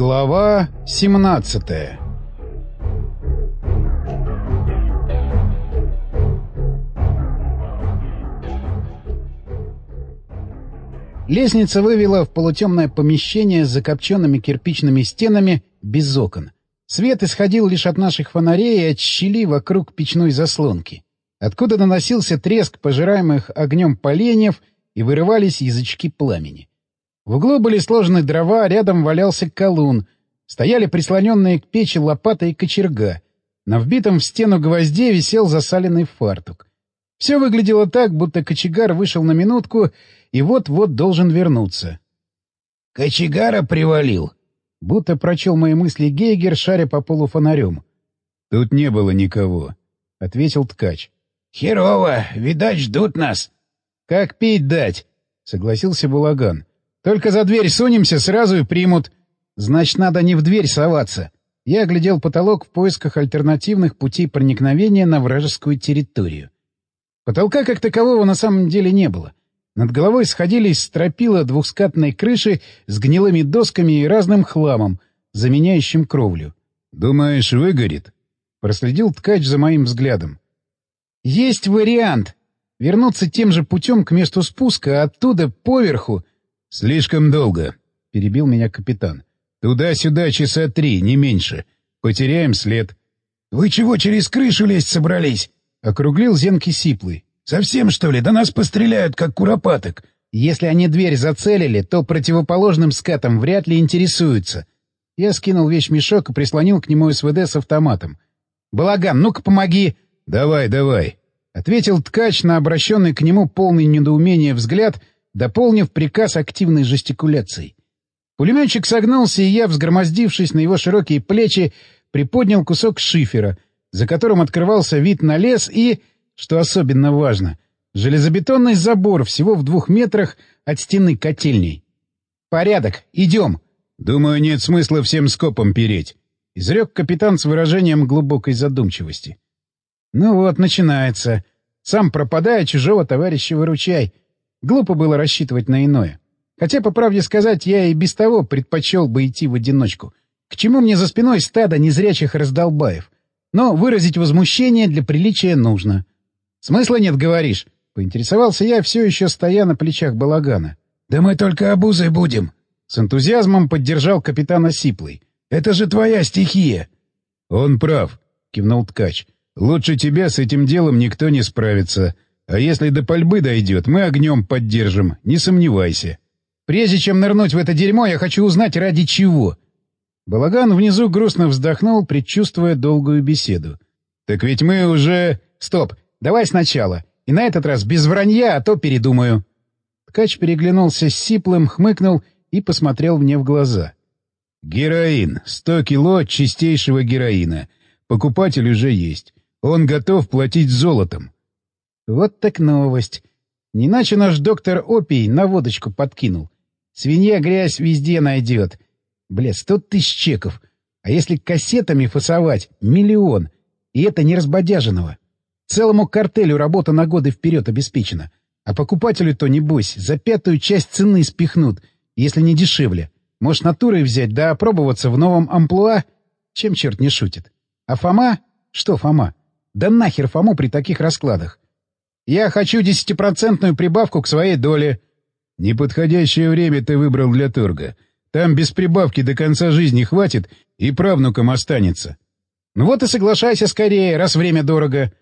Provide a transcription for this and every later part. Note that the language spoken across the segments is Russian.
Глава 17 Лестница вывела в полутемное помещение с закопченными кирпичными стенами без окон. Свет исходил лишь от наших фонарей и от щели вокруг печной заслонки, откуда доносился треск пожираемых огнем поленьев и вырывались язычки пламени. В углу были сложены дрова, рядом валялся колун. Стояли прислоненные к печи лопата и кочерга. На вбитом в стену гвозде висел засаленный фартук. Все выглядело так, будто кочегар вышел на минутку и вот-вот должен вернуться. — Кочегара привалил? — будто прочел мои мысли Гейгер, шаря по полу фонарем. — Тут не было никого, — ответил ткач. — Херово, видать, ждут нас. — Как пить дать? — согласился Булаган. Только за дверь сунемся, сразу и примут. Значит, надо не в дверь соваться. Я оглядел потолок в поисках альтернативных путей проникновения на вражескую территорию. Потолка как такового на самом деле не было. Над головой сходились стропила двухскатной крыши с гнилыми досками и разным хламом, заменяющим кровлю. «Думаешь, выгорит?» — проследил ткач за моим взглядом. «Есть вариант. Вернуться тем же путем к месту спуска, а оттуда, поверху, «Слишком долго», — перебил меня капитан. «Туда-сюда часа три, не меньше. Потеряем след». «Вы чего через крышу лезть собрались?» — округлил Зенки сиплый. «Совсем, что ли? Да нас постреляют, как куропаток». «Если они дверь зацелили, то противоположным скатом вряд ли интересуются». Я скинул вещмешок и прислонил к нему СВД с автоматом. «Балаган, ну-ка помоги!» «Давай, давай!» — ответил ткач на обращенный к нему полный недоумения взгляд дополнив приказ активной жестикуляцией. Пулеметчик согнулся, и я, взгромоздившись на его широкие плечи, приподнял кусок шифера, за которым открывался вид на лес и, что особенно важно, железобетонный забор всего в двух метрах от стены котельней. «Порядок, идем!» «Думаю, нет смысла всем скопом переть», — изрек капитан с выражением глубокой задумчивости. «Ну вот, начинается. Сам пропадая, чужого товарища выручай. Глупо было рассчитывать на иное. Хотя, по правде сказать, я и без того предпочел бы идти в одиночку. К чему мне за спиной стадо незрячих раздолбаев? Но выразить возмущение для приличия нужно. «Смысла нет, говоришь?» — поинтересовался я, все еще стоя на плечах балагана. «Да мы только обузой будем!» С энтузиазмом поддержал капитана Сиплый. «Это же твоя стихия!» «Он прав», — кивнул ткач. «Лучше тебя с этим делом никто не справится. А если до пальбы дойдет, мы огнем поддержим, не сомневайся. Прежде чем нырнуть в это дерьмо, я хочу узнать, ради чего. Балаган внизу грустно вздохнул, предчувствуя долгую беседу. Так ведь мы уже... Стоп, давай сначала. И на этот раз без вранья, а то передумаю. Ткач переглянулся с Сиплым, хмыкнул и посмотрел мне в глаза. «Героин. Сто кило чистейшего героина. Покупатель уже есть. Он готов платить золотом. Вот так новость. Не иначе наш доктор Опий на водочку подкинул. Свинья грязь везде найдет. Бля, сто тысяч чеков. А если кассетами фасовать — миллион. И это не разбодяженного. Целому картелю работа на годы вперед обеспечена. А покупателю-то, небось, за пятую часть цены спихнут, если не дешевле. Может, натурой взять, да опробоваться в новом амплуа? Чем черт не шутит? А Фома? Что Фома? Да нахер Фому при таких раскладах? Я хочу десятипроцентную прибавку к своей доле. Неподходящее время ты выбрал для торга. Там без прибавки до конца жизни хватит и правнукам останется. Ну вот и соглашайся скорее, раз время дорого.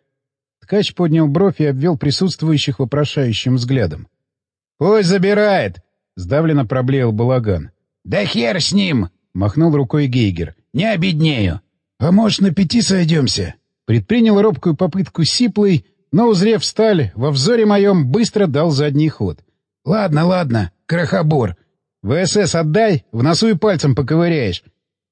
Ткач поднял бровь и обвел присутствующих вопрошающим взглядом. — Пусть забирает! — сдавленно проблеял балаган. — Да хер с ним! — махнул рукой Гейгер. — Не обеднею. — А может, на пяти сойдемся? Предпринял робкую попытку Сиплый, но, узрев сталь, во взоре моем быстро дал задний ход. — Ладно, ладно, крохобор. ВСС отдай, в носу и пальцем поковыряешь.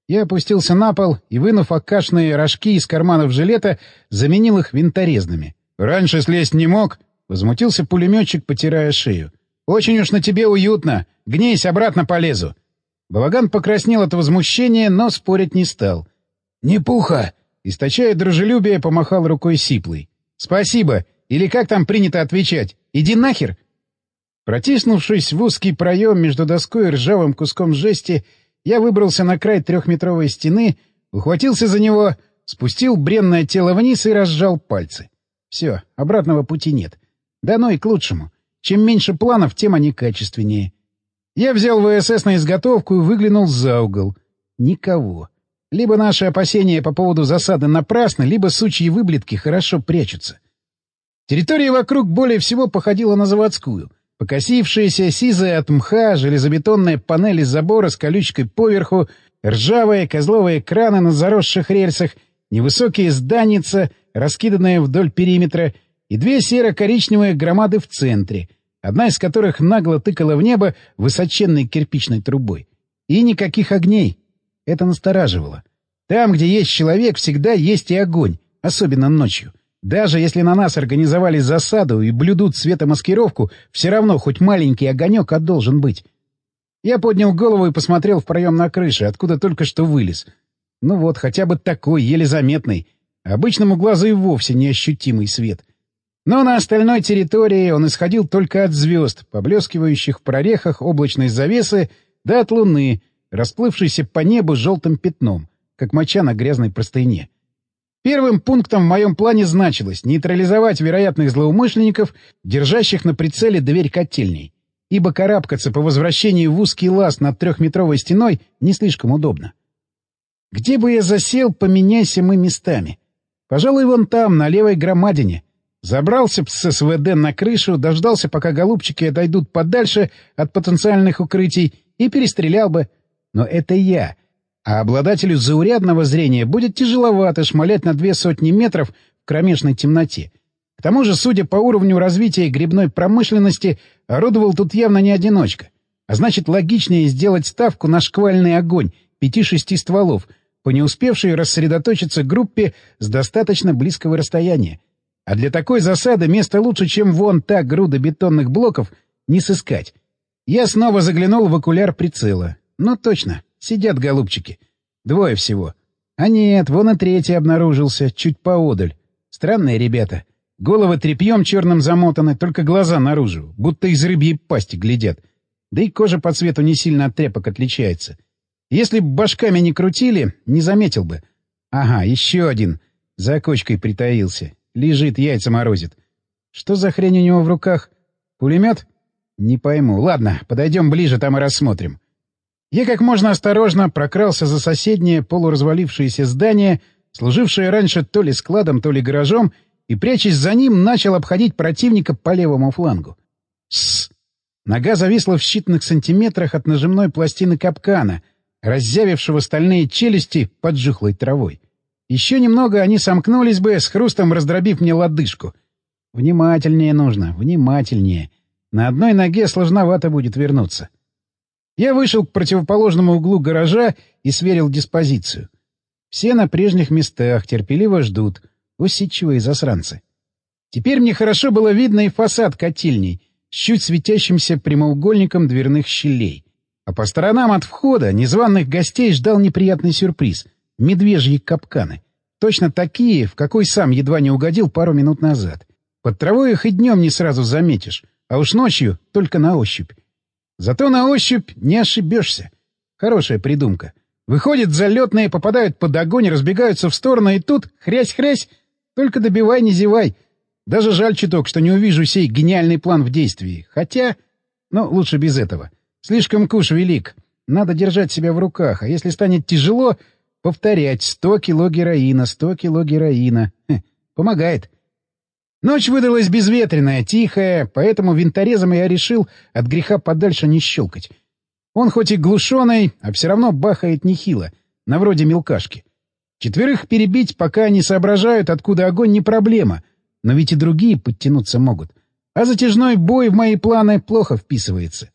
Я опустился на пол и, вынув окашные рожки из карманов жилета, заменил их винторезными. «Раньше слезть не мог?» — возмутился пулеметчик, потирая шею. «Очень уж на тебе уютно. Гнейсь, обратно полезу». Балаган покраснел от возмущения, но спорить не стал. «Не пуха!» — источая дружелюбие, помахал рукой сиплый. «Спасибо. Или как там принято отвечать? Иди нахер!» Протиснувшись в узкий проем между доской и ржавым куском жести, Я выбрался на край трехметровой стены, ухватился за него, спустил бренное тело вниз и разжал пальцы. Все, обратного пути нет. Да ну и к лучшему. Чем меньше планов, тем они качественнее. Я взял ВСС на изготовку и выглянул за угол. Никого. Либо наши опасения по поводу засады напрасны, либо сучьи выблетки хорошо прячутся. Территория вокруг более всего походила на заводскую. Покосившаяся, сизая от мха, железобетонная панель из забора с колючкой поверху, ржавые козловые краны на заросших рельсах, невысокие зданица, раскиданные вдоль периметра, и две серо-коричневые громады в центре, одна из которых нагло тыкала в небо высоченной кирпичной трубой. И никаких огней. Это настораживало. Там, где есть человек, всегда есть и огонь, особенно ночью. Даже если на нас организовали засаду и блюдут светомаскировку, все равно хоть маленький огонек должен быть. Я поднял голову и посмотрел в проем на крыше, откуда только что вылез. Ну вот, хотя бы такой, еле заметный. Обычному глазу и вовсе неощутимый свет. Но на остальной территории он исходил только от звезд, поблескивающих в прорехах облачной завесы, да от луны, расплывшейся по небу желтым пятном, как моча на грязной простыне. Первым пунктом в моем плане значилось нейтрализовать вероятных злоумышленников, держащих на прицеле дверь котельней, ибо карабкаться по возвращении в узкий лаз над трехметровой стеной не слишком удобно. Где бы я засел, поменяйся мы местами. Пожалуй, вон там, на левой громадине. Забрался б с СВД на крышу, дождался, пока голубчики отойдут подальше от потенциальных укрытий, и перестрелял бы. Но это я — а обладателю заурядного зрения будет тяжеловато шмалять на две сотни метров в кромешной темноте. К тому же, судя по уровню развития грибной промышленности, орудовал тут явно не одиночка. А значит, логичнее сделать ставку на шквальный огонь пяти-шести стволов по не успевшей рассредоточиться группе с достаточно близкого расстояния. А для такой засады место лучше, чем вон та груда бетонных блоков, не сыскать. Я снова заглянул в окуляр прицела. Ну, точно. Сидят голубчики. Двое всего. А нет, вон и третий обнаружился, чуть поодаль. Странные ребята. Головы тряпьем черным замотаны, только глаза наружу, будто из рыбьей пасти глядят. Да и кожа по цвету не сильно от тряпок отличается. Если б башками не крутили, не заметил бы. Ага, еще один. За кочкой притаился. Лежит, яйца морозит. Что за хрень у него в руках? Пулемет? Не пойму. Ладно, подойдем ближе, там и рассмотрим. Я как можно осторожно прокрался за соседнее полуразвалившееся здание, служившее раньше то ли складом, то ли гаражом, и, прячась за ним, начал обходить противника по левому флангу. Сс! Нога зависла в считанных сантиметрах от нажимной пластины капкана, раззявившего стальные челюсти под жухлой травой. Еще немного они сомкнулись бы, с хрустом раздробив мне лодыжку. Внимательнее нужно, внимательнее. На одной ноге сложновато будет вернуться. Я вышел к противоположному углу гаража и сверил диспозицию. Все на прежних местах терпеливо ждут. Усидчивые засранцы. Теперь мне хорошо было видно и фасад котельней с чуть светящимся прямоугольником дверных щелей. А по сторонам от входа незваных гостей ждал неприятный сюрприз — медвежьи капканы. Точно такие, в какой сам едва не угодил пару минут назад. Под травой их и днем не сразу заметишь, а уж ночью только на ощупь. Зато на ощупь не ошибешься. Хорошая придумка. Выходит, залетные попадают под огонь, разбегаются в сторону, и тут хрясь-хрясь, только добивай, не зевай. Даже жаль чуток, что не увижу сей гениальный план в действии. Хотя... Ну, лучше без этого. Слишком куш велик. Надо держать себя в руках, а если станет тяжело, повторять сто кило героина, сто кило героина. Хе, помогает. Ночь выдалась безветренная, тихая, поэтому винторезом я решил от греха подальше не щелкать. Он хоть и глушеный, а все равно бахает нехило, на вроде мелкашки. Четверых перебить, пока они соображают, откуда огонь, не проблема, но ведь и другие подтянуться могут. А затяжной бой в мои планы плохо вписывается.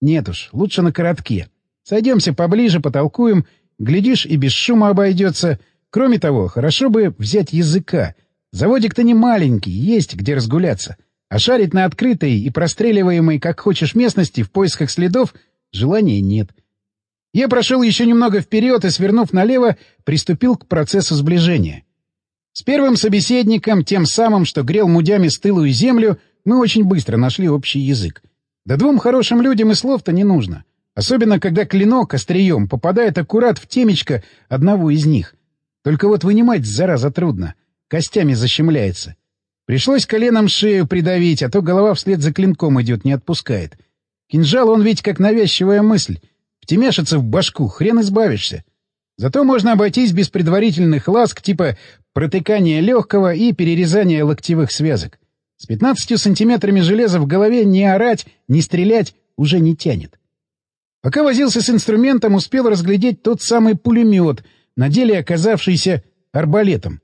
Нет уж, лучше на коротке. Сойдемся поближе, потолкуем, глядишь, и без шума обойдется. Кроме того, хорошо бы взять языка — Заводик-то не маленький, есть где разгуляться. А шарить на открытой и простреливаемой как хочешь местности в поисках следов желания нет. Я прошел еще немного вперед и, свернув налево, приступил к процессу сближения. С первым собеседником, тем самым, что грел мудями стылую землю, мы очень быстро нашли общий язык. Да двум хорошим людям и слов-то не нужно. Особенно, когда клинок острием попадает аккурат в темечко одного из них. Только вот вынимать, зараза, трудно. Костями защемляется. Пришлось коленом шею придавить, а то голова вслед за клинком идет, не отпускает. Кинжал он ведь как навязчивая мысль. Втемяшится в башку, хрен избавишься. Зато можно обойтись без предварительных ласк типа протыкания легкого и перерезания локтевых связок. С 15 сантиметрами железа в голове не орать, не стрелять уже не тянет. Пока возился с инструментом, успел разглядеть тот самый пулемет, на деле оказавшийся арбалетом.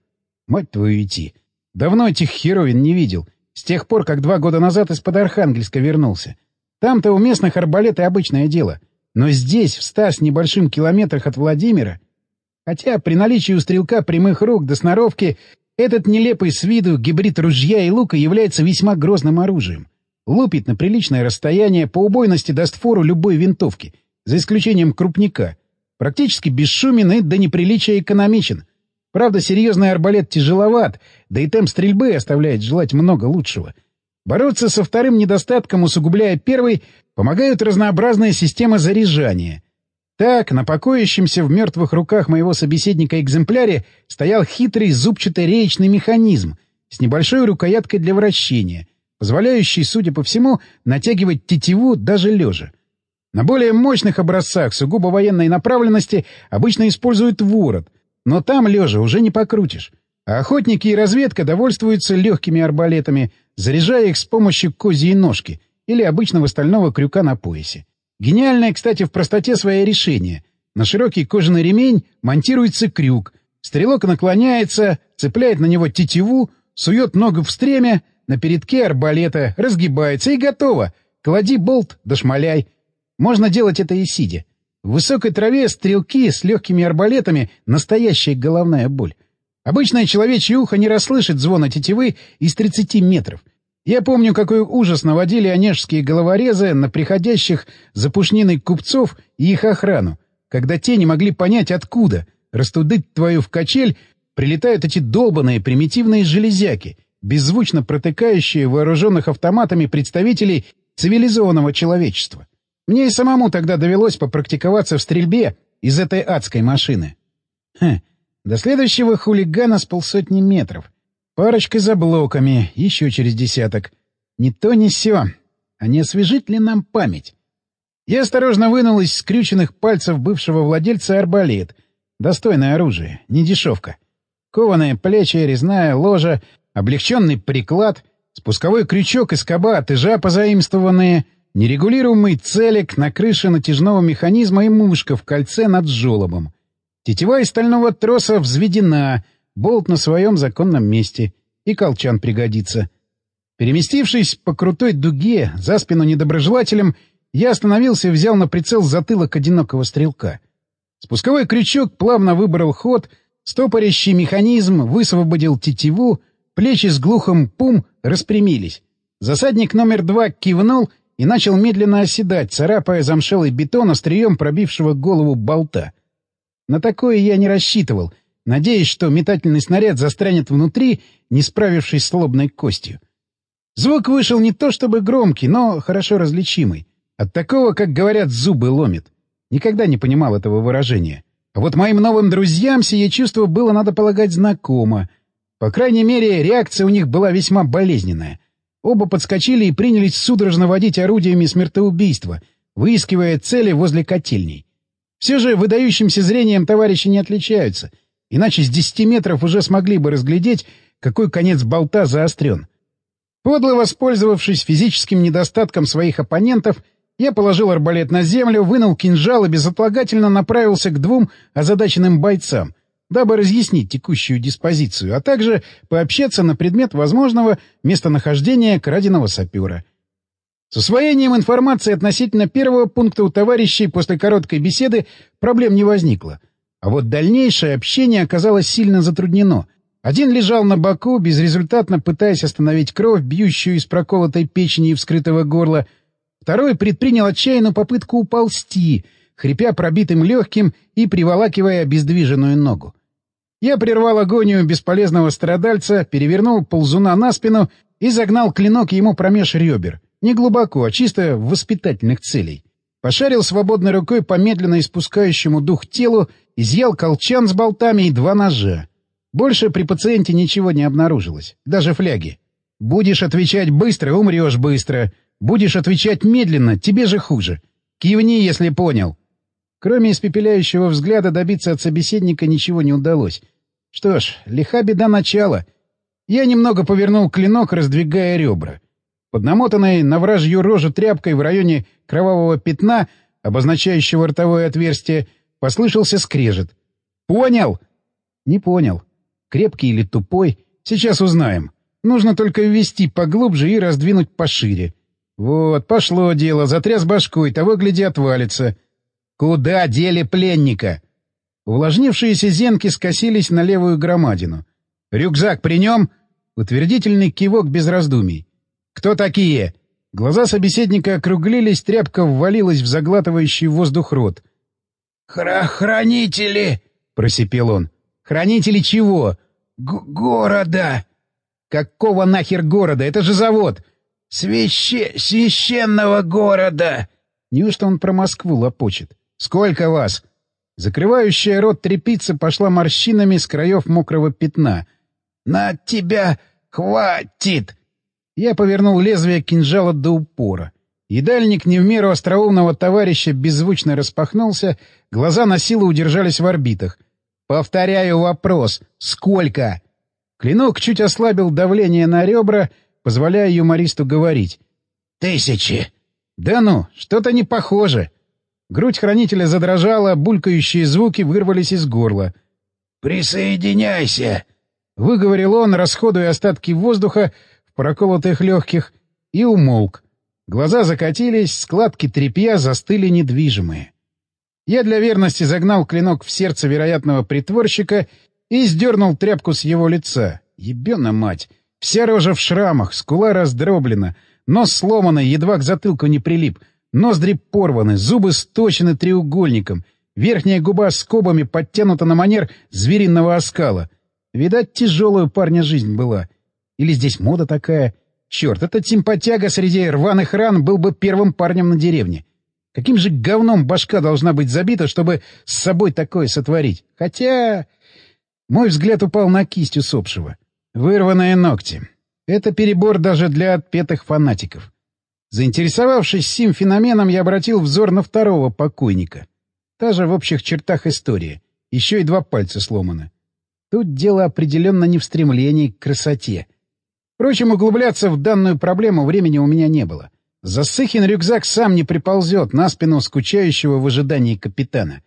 Мать твою идти. Давно этих херовин не видел. С тех пор, как два года назад из-под Архангельска вернулся. Там-то у местных арбалеты обычное дело. Но здесь, в ста с небольшим километрах от Владимира... Хотя при наличии у стрелка прямых рук до сноровки этот нелепый с виду гибрид ружья и лука является весьма грозным оружием. Лупит на приличное расстояние, по убойности даст фору любой винтовки, за исключением крупника. Практически бесшумен и до неприличия экономичен. Правда, серьезный арбалет тяжеловат, да и темп стрельбы оставляет желать много лучшего. Бороться со вторым недостатком, усугубляя первый, помогают разнообразные системы заряжания. Так, на покоящемся в мертвых руках моего собеседника экземпляре стоял хитрый зубчатый реечный механизм с небольшой рукояткой для вращения, позволяющий, судя по всему, натягивать тетиву даже лежа. На более мощных образцах сугубо военной направленности обычно используют ворот, но там лежа уже не покрутишь. А охотники и разведка довольствуются легкими арбалетами, заряжая их с помощью козьей ножки или обычного стального крюка на поясе. Гениальное, кстати, в простоте свое решение. На широкий кожаный ремень монтируется крюк. Стрелок наклоняется, цепляет на него тетиву, сует ногу в стремя, на передке арбалета, разгибается и готово. Клади болт, дошмаляй. Можно делать это и сидя. В высокой траве стрелки с легкими арбалетами — настоящая головная боль. Обычное человечье ухо не расслышит звона тетивы из 30 метров — я помню, какой ужас наводили онежские головорезы на приходящих за пушниной купцов и их охрану, когда те не могли понять, откуда, растудыть твою в качель, прилетают эти долбанные примитивные железяки, беззвучно протыкающие вооруженных автоматами представителей цивилизованного человечества. Мне и самому тогда довелось попрактиковаться в стрельбе из этой адской машины. Хм, до следующего хулигана с полсотни метров — Парочка за блоками, еще через десяток. Ни то, ни сё. А не освежит ли нам память? Я осторожно вынул из скрюченных пальцев бывшего владельца арбалет. Достойное оружие, не дешевка. Кованые плечи, резная ложа, облегченный приклад, спусковой крючок из скоба от ижа позаимствованные, нерегулируемый целик на крыше натяжного механизма и мушка в кольце над жолобом. Тетива из стального троса взведена — Болт на своем законном месте. И колчан пригодится. Переместившись по крутой дуге за спину недоброжелателям, я остановился и взял на прицел затылок одинокого стрелка. Спусковой крючок плавно выбрал ход, стопорящий механизм высвободил тетиву, плечи с глухом «пум» распрямились. Засадник номер два кивнул и начал медленно оседать, царапая замшелый бетон острием пробившего голову болта. На такое я не рассчитывал — надеясь, что метательный снаряд застрянет внутри, не справившись с лобной костью. Звук вышел не то чтобы громкий, но хорошо различимый. От такого, как говорят, зубы ломит. Никогда не понимал этого выражения. А вот моим новым друзьям сие чувство было, надо полагать, знакомо. По крайней мере, реакция у них была весьма болезненная. Оба подскочили и принялись судорожно водить орудиями смертоубийства, выискивая цели возле котельней. Все же выдающимся зрением товарищи не отличаются — Иначе с десяти метров уже смогли бы разглядеть, какой конец болта заострен. Подло воспользовавшись физическим недостатком своих оппонентов, я положил арбалет на землю, вынул кинжал и безотлагательно направился к двум озадаченным бойцам, дабы разъяснить текущую диспозицию, а также пообщаться на предмет возможного местонахождения краденого сапера. С усвоением информации относительно первого пункта у товарищей после короткой беседы проблем не возникло — а вот дальнейшее общение оказалось сильно затруднено. Один лежал на боку, безрезультатно пытаясь остановить кровь, бьющую из проколотой печени и вскрытого горла. Второй предпринял отчаянную попытку уползти, хрипя пробитым легким и приволакивая обездвиженную ногу. Я прервал агонию бесполезного страдальца, перевернул ползуна на спину и загнал клинок ему промеж ребер. Не глубоко, а чисто в воспитательных целей. Пошарил свободной рукой по медленно испускающему дух телу, изъял колчан с болтами и два ножа. Больше при пациенте ничего не обнаружилось, даже фляги. Будешь отвечать быстро — умрешь быстро. Будешь отвечать медленно — тебе же хуже. Кивни, если понял. Кроме испепеляющего взгляда добиться от собеседника ничего не удалось. Что ж, лиха беда начала. Я немного повернул клинок, раздвигая ребра. Под намотанной на вражью рожу тряпкой в районе кровавого пятна, обозначающего ротовое отверстие, послышался скрежет. «Понял?» «Не понял. Крепкий или тупой? Сейчас узнаем. Нужно только ввести поглубже и раздвинуть пошире. Вот, пошло дело, затряс башкой, того, гляди, отвалится. Куда дели пленника?» Увлажнившиеся зенки скосились на левую громадину. «Рюкзак при нем?» Утвердительный кивок без раздумий. «Кто такие?» Глаза собеседника округлились, тряпка ввалилась в заглатывающий воздух рот. «Хранители!» — просипел он. «Хранители чего?» Г «Города!» «Какого нахер города? Это же завод!» «Свяще... священного города!» Неужто он про Москву лопочет? «Сколько вас?» Закрывающая рот трепица пошла морщинами с краев мокрого пятна. «На тебя хватит!» Я повернул лезвие кинжала до упора. Едальник не в меру остроумного товарища беззвучно распахнулся, глаза на силу удержались в орбитах. «Повторяю вопрос. Сколько?» Клинок чуть ослабил давление на ребра, позволяя юмористу говорить. «Тысячи!» «Да ну, что-то не похоже!» Грудь хранителя задрожала, булькающие звуки вырвались из горла. «Присоединяйся!» — выговорил он, расходуя остатки воздуха в проколотых легких, и умолк. Глаза закатились, складки тряпья застыли недвижимые. Я для верности загнал клинок в сердце вероятного притворщика и сдернул тряпку с его лица. Ебена мать! Вся рожа в шрамах, скула раздроблена, нос сломанный, едва к затылку не прилип, ноздри порваны, зубы сточены треугольником, верхняя губа скобами подтянута на манер звериного оскала. Видать, тяжелая парня жизнь была. Или здесь мода такая? Черт, этот симпатяга среди рваных ран был бы первым парнем на деревне. Каким же говном башка должна быть забита, чтобы с собой такое сотворить? Хотя... Мой взгляд упал на кисть усопшего. Вырванные ногти. Это перебор даже для отпетых фанатиков. Заинтересовавшись сим феноменом, я обратил взор на второго покойника. Та же в общих чертах история. Еще и два пальца сломаны. Тут дело определенно не в стремлении к красоте. Впрочем, углубляться в данную проблему времени у меня не было. Засыхин рюкзак сам не приползет на спину скучающего в ожидании капитана.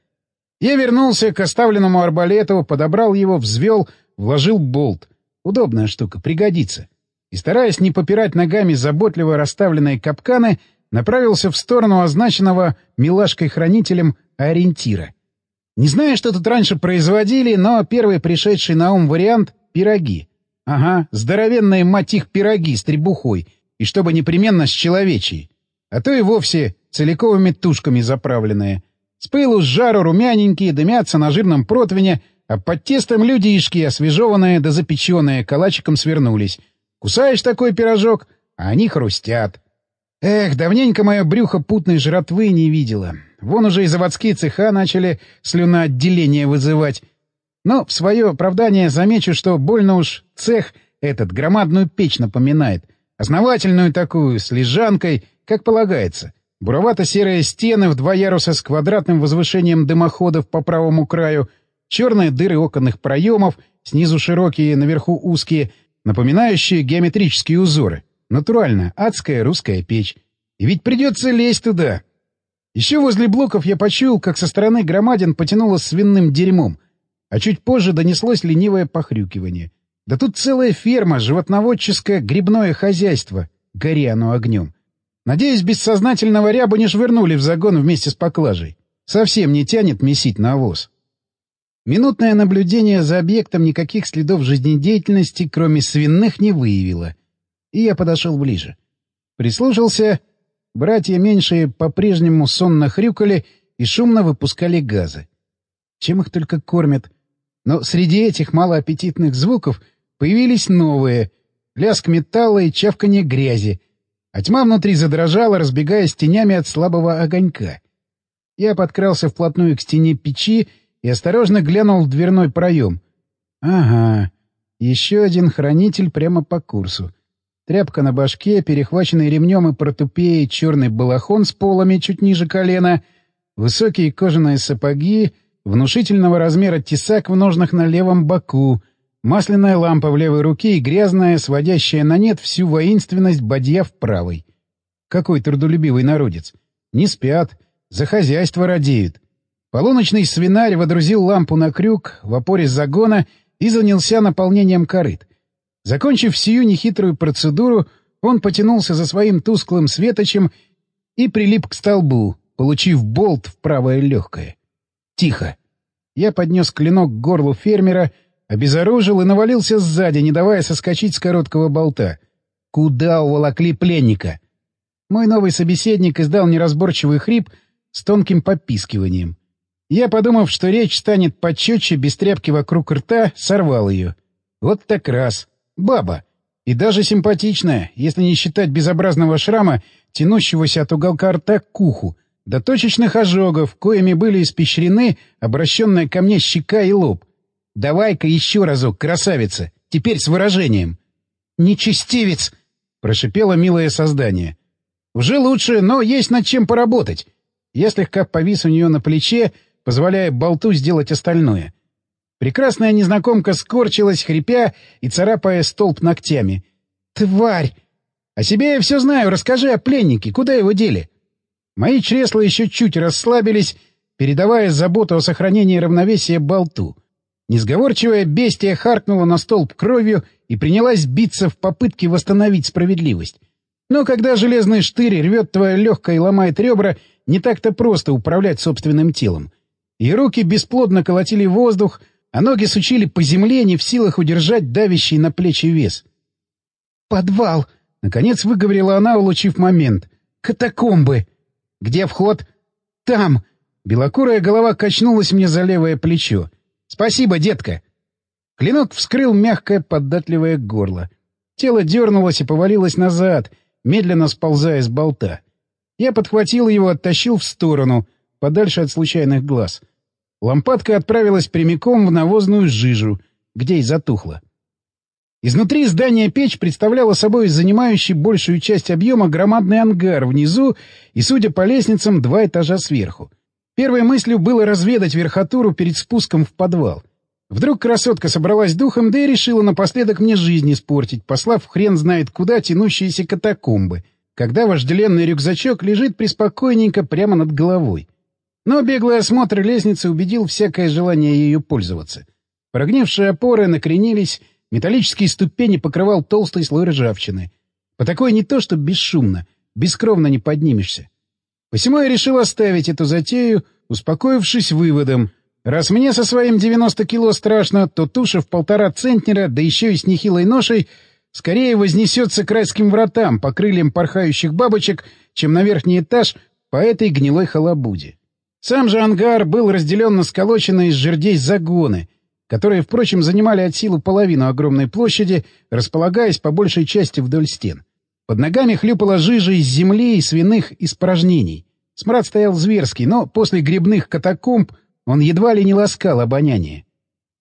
Я вернулся к оставленному арбалету, подобрал его, взвел, вложил болт. Удобная штука, пригодится. И, стараясь не попирать ногами заботливо расставленные капканы, направился в сторону означенного милашкой-хранителем ориентира. Не знаю, что тут раньше производили, но первый пришедший на ум вариант — пироги. Ага, здоровенные, мать их, пироги с требухой, и чтобы непременно с человечьей. А то и вовсе целиковыми тушками заправленные — с пылу, с жару румяненькие, дымятся на жирном противне, а под тестом людишки, освежеванные да запеченные, калачиком свернулись. Кусаешь такой пирожок, а они хрустят. Эх, давненько мое брюхо путной жратвы не видела. Вон уже и заводские цеха начали слюноотделение вызывать. Но в свое оправдание замечу, что больно уж цех этот громадную печь напоминает. Основательную такую, с лежанкой, как полагается. Буровато-серые стены в два яруса с квадратным возвышением дымоходов по правому краю, черные дыры оконных проемов, снизу широкие, наверху узкие, напоминающие геометрические узоры. Натурально, адская русская печь. И ведь придется лезть туда. Еще возле блоков я почуял, как со стороны громадин потянуло свиным дерьмом, а чуть позже донеслось ленивое похрюкивание. Да тут целая ферма, животноводческое грибное хозяйство. Гори оно огнем. Надеюсь, бессознательного рябу не швырнули в загон вместе с поклажей. Совсем не тянет месить навоз. Минутное наблюдение за объектом никаких следов жизнедеятельности, кроме свиных, не выявило. И я подошел ближе. Прислушался. Братья меньшие по-прежнему сонно хрюкали и шумно выпускали газы. Чем их только кормят. Но среди этих малоаппетитных звуков появились новые — лязг металла и чавканье грязи — а тьма внутри задрожала, разбегаясь тенями от слабого огонька. Я подкрался вплотную к стене печи и осторожно глянул в дверной проем. Ага, еще один хранитель прямо по курсу. Тряпка на башке, перехваченный ремнем и протупеей черный балахон с полами чуть ниже колена, высокие кожаные сапоги, внушительного размера тесак в ножнах на левом боку, масляная лампа в левой руке и грязная, сводящая на нет всю воинственность бадья в правой. Какой трудолюбивый народец! Не спят, за хозяйство радеют. Полуночный свинарь водрузил лампу на крюк в опоре загона и занялся наполнением корыт. Закончив сию нехитрую процедуру, он потянулся за своим тусклым светочем и прилип к столбу, получив болт в правое легкое. Тихо. Я поднес клинок к горлу фермера, обезоружил и навалился сзади, не давая соскочить с короткого болта. Куда уволокли пленника? Мой новый собеседник издал неразборчивый хрип с тонким попискиванием. Я, подумав, что речь станет почетче без тряпки вокруг рта, сорвал ее. Вот так раз. Баба. И даже симпатичная, если не считать безобразного шрама, тянущегося от уголка рта к уху, до точечных ожогов, коими были испещрены обращенная ко мне щека и лоб. «Давай-ка еще разок, красавица! Теперь с выражением!» «Нечестивец!» — прошипело милое создание. Уже лучше, но есть над чем поработать. Я слегка повис у нее на плече, позволяя болту сделать остальное. Прекрасная незнакомка скорчилась, хрипя и царапая столб ногтями. «Тварь! О себе я все знаю, расскажи о пленнике, куда его дели?» Мои чресла еще чуть расслабились, передавая заботу о сохранении равновесия болту. Несговорчивая бестия харкнула на столб кровью и принялась биться в попытке восстановить справедливость. Но когда железный штырь рвет твое легкое и ломает ребра, не так-то просто управлять собственным телом. И руки бесплодно колотили воздух, а ноги сучили по земле, не в силах удержать давящий на плечи вес. «Подвал!» — наконец выговорила она, улучив момент. «Катакомбы!» «Где вход?» «Там!» Белокурая голова качнулась мне за левое плечо. «Спасибо, детка!» Клинок вскрыл мягкое податливое горло. Тело дернулось и повалилось назад — медленно сползая с болта. Я подхватил его, оттащил в сторону, подальше от случайных глаз. Лампадка отправилась прямиком в навозную жижу, где и затухла. Изнутри здания печь представляла собой занимающий большую часть объема громадный ангар внизу и, судя по лестницам, два этажа сверху. Первой мыслью было разведать верхотуру перед спуском в подвал. Вдруг красотка собралась духом, да и решила напоследок мне жизнь испортить, послав хрен знает куда тянущиеся катакомбы, когда вожделенный рюкзачок лежит приспокойненько прямо над головой. Но беглый осмотр лестницы убедил всякое желание ее пользоваться. Прогнившие опоры накренились, металлические ступени покрывал толстый слой ржавчины. По такой не то что бесшумно, бескровно не поднимешься. Посему я решил оставить эту затею, успокоившись выводом — Раз мне со своим 90 кило страшно, то туша в полтора центнера, да еще и с нехилой ношей, скорее вознесется к райским вратам по крыльям порхающих бабочек, чем на верхний этаж по этой гнилой халабуде. Сам же ангар был разделен на сколоченные из жердей загоны, которые, впрочем, занимали от силы половину огромной площади, располагаясь по большей части вдоль стен. Под ногами хлюпала жижа из земли и свиных испражнений. Смрад стоял зверский, но после грибных катакомб он едва ли не ласкал обоняние.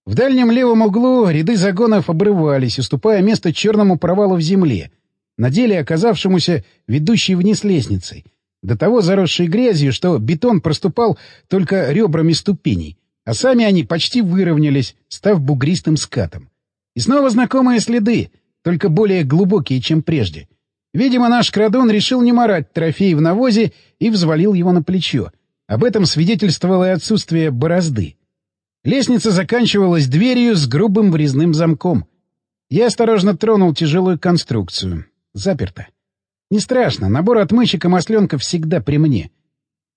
В дальнем левом углу ряды загонов обрывались, уступая место черному провалу в земле, на деле оказавшемуся ведущей вниз лестницей, до того заросшей грязью, что бетон проступал только ребрами ступеней, а сами они почти выровнялись, став бугристым скатом. И снова знакомые следы, только более глубокие, чем прежде. Видимо, наш крадун решил не морать трофей в навозе и взвалил его на плечо, об этом свидетельствовало и отсутствие борозды. Лестница заканчивалась дверью с грубым врезным замком. Я осторожно тронул тяжелую конструкцию. Заперто. Не страшно, набор отмычек и масленка всегда при мне.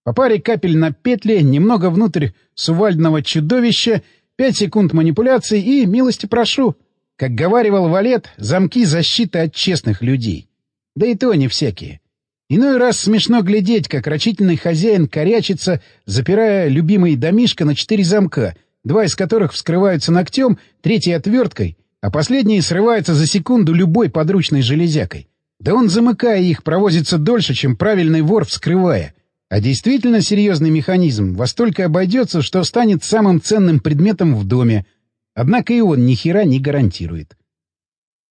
По паре капель на петле, немного внутрь сувальдного чудовища, пять секунд манипуляций и, милости прошу. Как говаривал Валет, замки защиты от честных людей. Да и то не всякие. Иной раз смешно глядеть, как рачительный хозяин корячится, запирая любимый домишко на четыре замка, два из которых вскрываются ногтем, третий — отверткой, а последний срывается за секунду любой подручной железякой. Да он, замыкая их, провозится дольше, чем правильный вор, вскрывая. А действительно серьезный механизм во столько обойдется, что станет самым ценным предметом в доме. Однако и он ни хера не гарантирует.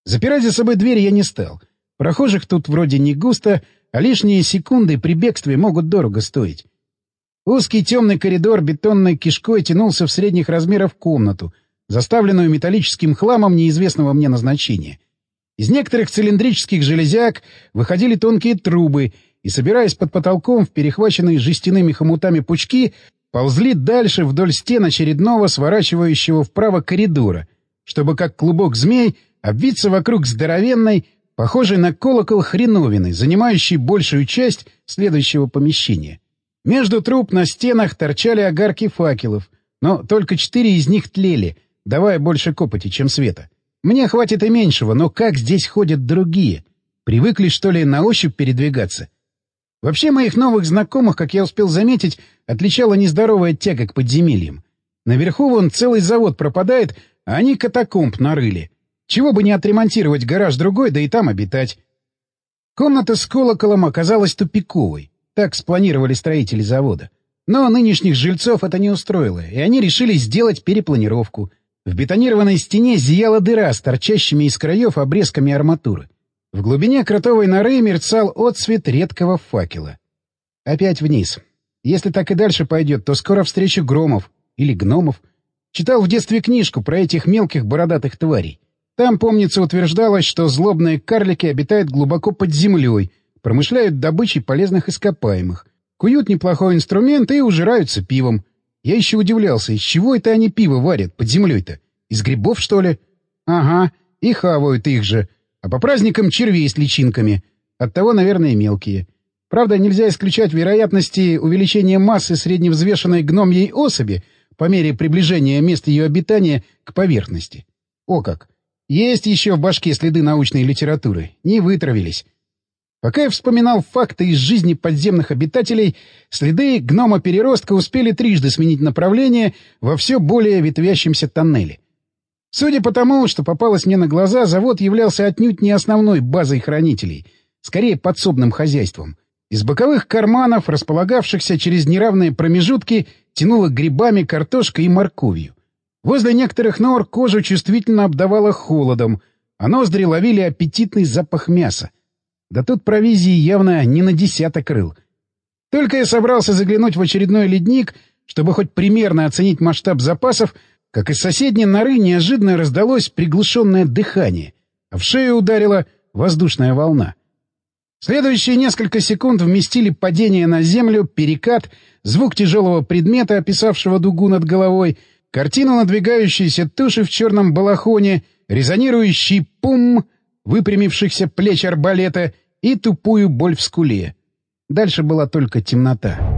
Запирать за собой дверь я не стал. Прохожих тут вроде не густо, а лишние секунды при бегстве могут дорого стоить. Узкий темный коридор бетонной кишкой тянулся в средних размеров комнату, заставленную металлическим хламом неизвестного мне назначения. Из некоторых цилиндрических железяк выходили тонкие трубы — и, собираясь под потолком в перехваченные жестяными хомутами пучки, ползли дальше вдоль стен очередного сворачивающего вправо коридора, чтобы, как клубок змей, обвиться вокруг здоровенной, похожей на колокол хреновины, занимающей большую часть следующего помещения. Между труб на стенах торчали огарки факелов, но только четыре из них тлели, давая больше копоти, чем света. Мне хватит и меньшего, но как здесь ходят другие? Привыкли, что ли, на ощупь передвигаться? — Вообще моих новых знакомых, как я успел заметить, отличала нездоровая тяга к подземельям. Наверху вон целый завод пропадает, а они катакомб нарыли. Чего бы не отремонтировать гараж другой, да и там обитать. Комната с колоколом оказалась тупиковой. Так спланировали строители завода. Но нынешних жильцов это не устроило, и они решили сделать перепланировку. В бетонированной стене зияла дыра с торчащими из краев обрезками арматуры. В глубине кротовой норы мерцал отсвет редкого факела. Опять вниз. Если так и дальше пойдет, то скоро встречу громов или гномов. Читал в детстве книжку про этих мелких бородатых тварей. Там, помнится, утверждалось, что злобные карлики обитают глубоко под землей, промышляют добычей полезных ископаемых, куют неплохой инструмент и ужираются пивом. Я еще удивлялся, из чего это они пиво варят под землей-то? Из грибов, что ли? Ага, и хавают их же — а по праздникам червей с личинками. Оттого, наверное, мелкие. Правда, нельзя исключать вероятности увеличения массы средневзвешенной гномьей особи по мере приближения места ее обитания к поверхности. О как! Есть еще в башке следы научной литературы. Не вытравились. Пока я вспоминал факты из жизни подземных обитателей, следы гнома-переростка успели трижды сменить направление во все более ветвящемся тоннеле. Судя по тому, что попалось мне на глаза, завод являлся отнюдь не основной базой хранителей, скорее подсобным хозяйством. Из боковых карманов, располагавшихся через неравные промежутки, тянуло грибами, картошкой и морковью. Возле некоторых нор кожу чувствительно обдавало холодом, а ноздри ловили аппетитный запах мяса. Да тут провизии явно не на десяток крыл. Только я собрался заглянуть в очередной ледник, чтобы хоть примерно оценить масштаб запасов, как из соседней норы неожиданно раздалось приглушенное дыхание, а в шею ударила воздушная волна. Следующие несколько секунд вместили падение на землю, перекат, звук тяжелого предмета, описавшего дугу над головой, картину надвигающейся туши в черном балахоне, резонирующий пум, выпрямившихся плеч арбалета и тупую боль в скуле. Дальше была только темнота.